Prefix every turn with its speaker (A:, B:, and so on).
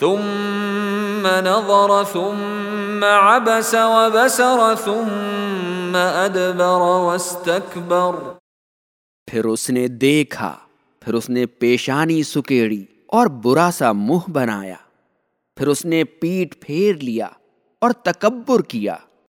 A: ثم نظر، ثم عبس وبسر، ثم ادبر واستكبر۔
B: پھر اس نے دیکھا، پھر اس نے پیشانی سکیڑی اور برا سا منہ بنایا۔ پھر اس نے پیٹ پھیر لیا اور تکبر کیا۔